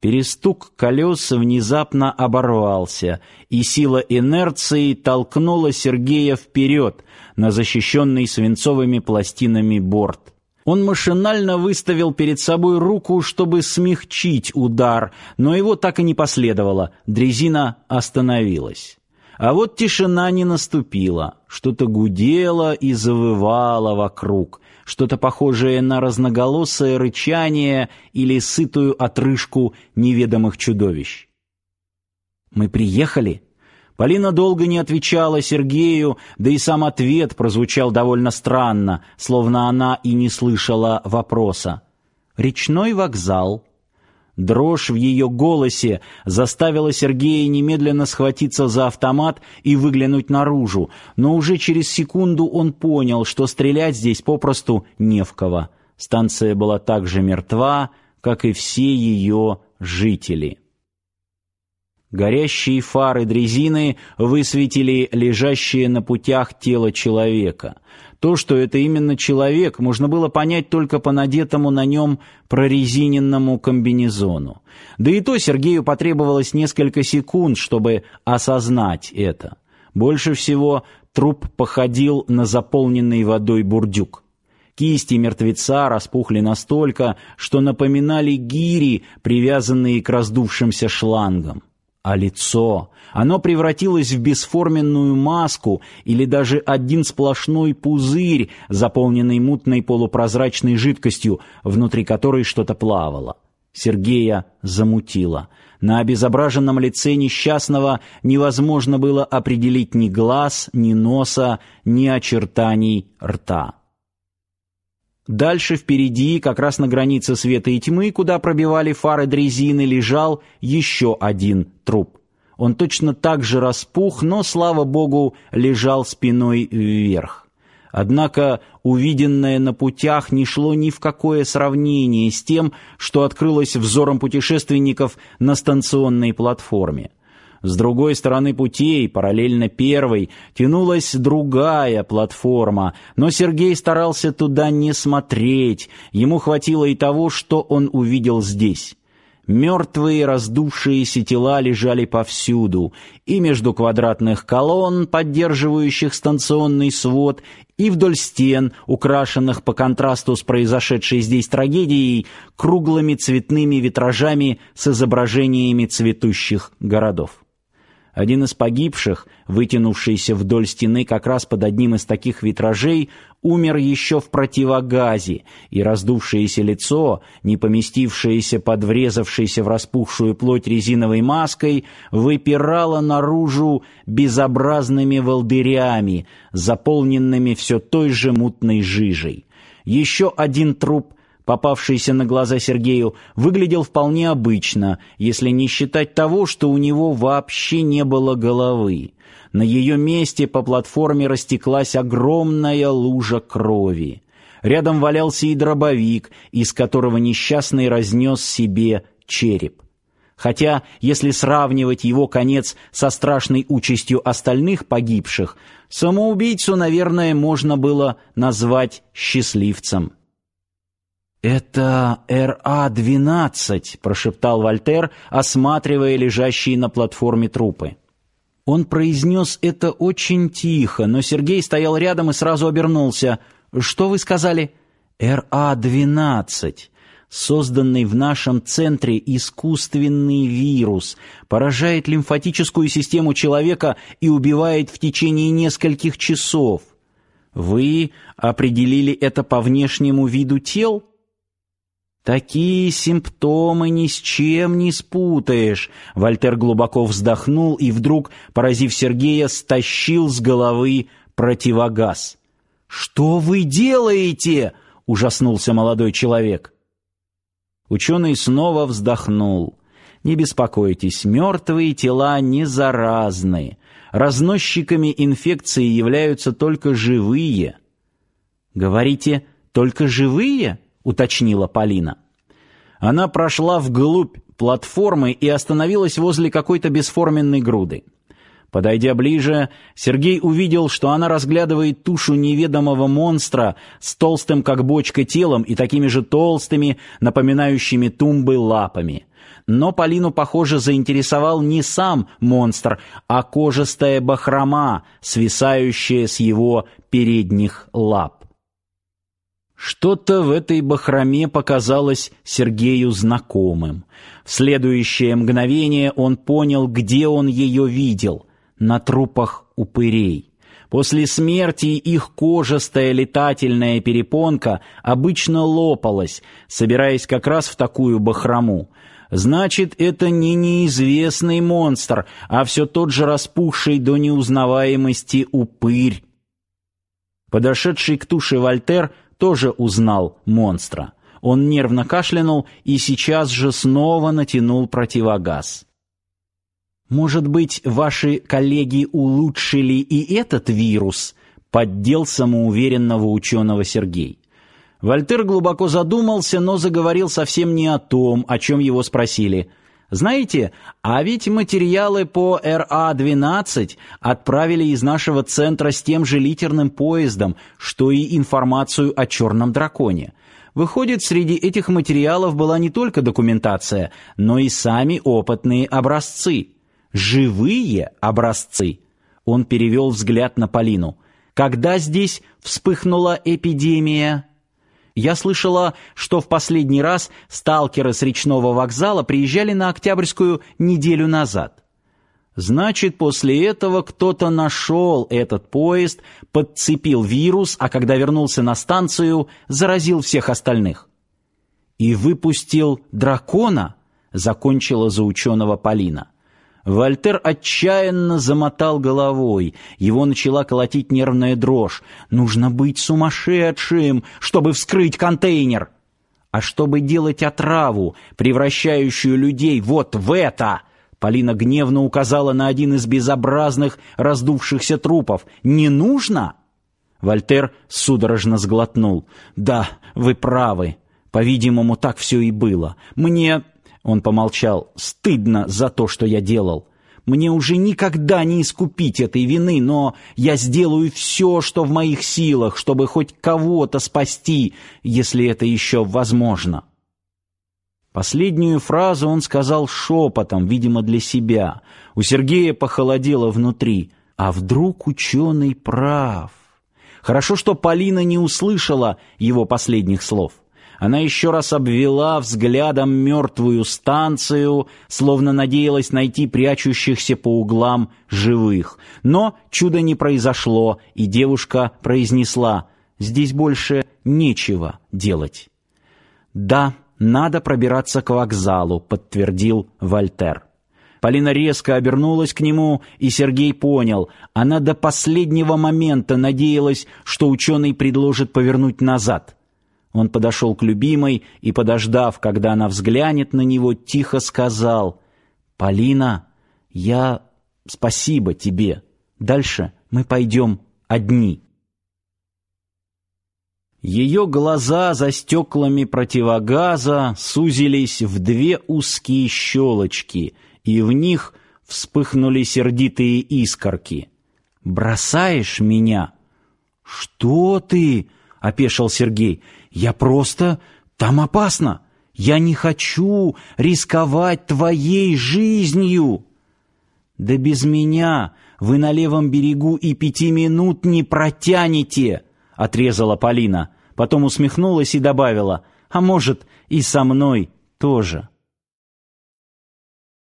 Перестук колес внезапно оборвался, и сила инерции толкнула Сергея вперед на защищенный свинцовыми пластинами борт. Он машинально выставил перед собой руку, чтобы смягчить удар, но его так и не последовало. Дрезина остановилась. А вот тишина не наступила. Что-то гудело и завывало вокруг, что-то похожее на разноголосое рычание или сытую отрыжку неведомых чудовищ. Мы приехали. Полина долго не отвечала Сергею, да и сам ответ прозвучал довольно странно, словно она и не слышала вопроса. Речной вокзал. Дрожь в ее голосе заставила Сергея немедленно схватиться за автомат и выглянуть наружу, но уже через секунду он понял, что стрелять здесь попросту не в кого. Станция была так же мертва, как и все ее жители. Горящие фары дрезины высветили лежащее на путях тело человека. То, что это именно человек, можно было понять только по надетому на нем прорезиненному комбинезону. Да и то Сергею потребовалось несколько секунд, чтобы осознать это. Больше всего труп походил на заполненный водой бурдюк. Кисти мертвеца распухли настолько, что напоминали гири, привязанные к раздувшимся шлангам а лицо. Оно превратилось в бесформенную маску или даже один сплошной пузырь, заполненный мутной полупрозрачной жидкостью, внутри которой что-то плавало. Сергея замутило. На обезображенном лице несчастного невозможно было определить ни глаз, ни носа, ни очертаний рта. Дальше впереди, как раз на границе света и тьмы, куда пробивали фары дрезины, лежал еще один труп. Он точно так же распух, но, слава богу, лежал спиной вверх. Однако увиденное на путях не шло ни в какое сравнение с тем, что открылось взором путешественников на станционной платформе. С другой стороны путей, параллельно первой, тянулась другая платформа, но Сергей старался туда не смотреть. Ему хватило и того, что он увидел здесь. Мертвые раздувшиеся тела лежали повсюду, и между квадратных колонн, поддерживающих станционный свод, и вдоль стен, украшенных по контрасту с произошедшей здесь трагедией, круглыми цветными витражами с изображениями цветущих городов. Один из погибших, вытянувшийся вдоль стены как раз под одним из таких витражей, умер еще в противогазе, и раздувшееся лицо, не поместившееся под врезавшейся в распухшую плоть резиновой маской, выпирало наружу безобразными волдырями, заполненными все той же мутной жижей. Еще один труп попавшийся на глаза Сергею, выглядел вполне обычно, если не считать того, что у него вообще не было головы. На ее месте по платформе растеклась огромная лужа крови. Рядом валялся и дробовик, из которого несчастный разнес себе череп. Хотя, если сравнивать его конец со страшной участью остальных погибших, самоубийцу, наверное, можно было назвать счастливцем. «Это РА-12», — прошептал Вольтер, осматривая лежащие на платформе трупы. Он произнес это очень тихо, но Сергей стоял рядом и сразу обернулся. «Что вы сказали?» «РА-12» созданный в нашем центре искусственный вирус, поражает лимфатическую систему человека и убивает в течение нескольких часов. Вы определили это по внешнему виду тел? Такие симптомы ни с чем не спутаешь. Вальтер глубоко вздохнул и вдруг, поразив Сергея, стащил с головы противогаз. Что вы делаете? ужаснулся молодой человек. Ученый снова вздохнул. Не беспокойтесь, мертвые тела не заразны. Разносчиками инфекции являются только живые. Говорите, только живые? Уточнила Полина. Она прошла вглубь платформы и остановилась возле какой-то бесформенной груды. Подойдя ближе, Сергей увидел, что она разглядывает тушу неведомого монстра с толстым как бочка телом и такими же толстыми, напоминающими тумбы лапами. Но Полину, похоже, заинтересовал не сам монстр, а кожистая бахрома, свисающая с его передних лап. Что-то в этой бахроме показалось Сергею знакомым. В следующее мгновение он понял, где он ее видел на трупах упырей. После смерти их кожистая летательная перепонка обычно лопалась, собираясь как раз в такую бахрому. Значит, это не неизвестный монстр, а все тот же распухший до неузнаваемости упырь. Подошедший к туше Вольтер тоже узнал монстра. Он нервно кашлянул и сейчас же снова натянул противогаз. Может быть, ваши коллеги улучшили и этот вирус? Поддел самоуверенного ученого Сергей. Вольтер глубоко задумался, но заговорил совсем не о том, о чем его спросили. Знаете, а ведь материалы по РА-12 отправили из нашего центра с тем же литерным поездом, что и информацию о черном драконе. Выходит, среди этих материалов была не только документация, но и сами опытные образцы живые образцы. Он перевел взгляд на Полину. Когда здесь вспыхнула эпидемия? Я слышала, что в последний раз сталкеры с речного вокзала приезжали на Октябрьскую неделю назад. Значит, после этого кто-то нашел этот поезд, подцепил вирус, а когда вернулся на станцию, заразил всех остальных. И выпустил дракона, закончила за ученого Полина. Вольтер отчаянно замотал головой. Его начала колотить нервная дрожь. Нужно быть сумасшедшим, чтобы вскрыть контейнер. А чтобы делать отраву, превращающую людей вот в это, Полина гневно указала на один из безобразных раздувшихся трупов. Не нужно? Вольтер судорожно сглотнул. Да, вы правы. По-видимому, так все и было. Мне он помолчал. «Стыдно за то, что я делал. Мне уже никогда не искупить этой вины, но я сделаю все, что в моих силах, чтобы хоть кого-то спасти, если это еще возможно». Последнюю фразу он сказал шепотом, видимо, для себя. У Сергея похолодело внутри. А вдруг ученый прав? Хорошо, что Полина не услышала его последних слов. Она еще раз обвела взглядом мертвую станцию, словно надеялась найти прячущихся по углам живых. Но чуда не произошло, и девушка произнесла «Здесь больше нечего делать». «Да, надо пробираться к вокзалу», — подтвердил Вольтер. Полина резко обернулась к нему, и Сергей понял, она до последнего момента надеялась, что ученый предложит повернуть назад. Он подошел к любимой и, подождав, когда она взглянет на него, тихо сказал, «Полина, я... спасибо тебе. Дальше мы пойдем одни». Ее глаза за стеклами противогаза сузились в две узкие щелочки, и в них вспыхнули сердитые искорки. «Бросаешь меня?» «Что ты?» — опешил Сергей. Я просто... Там опасно. Я не хочу рисковать твоей жизнью. Да без меня вы на левом берегу и пяти минут не протянете, отрезала Полина. Потом усмехнулась и добавила: а может, и со мной тоже.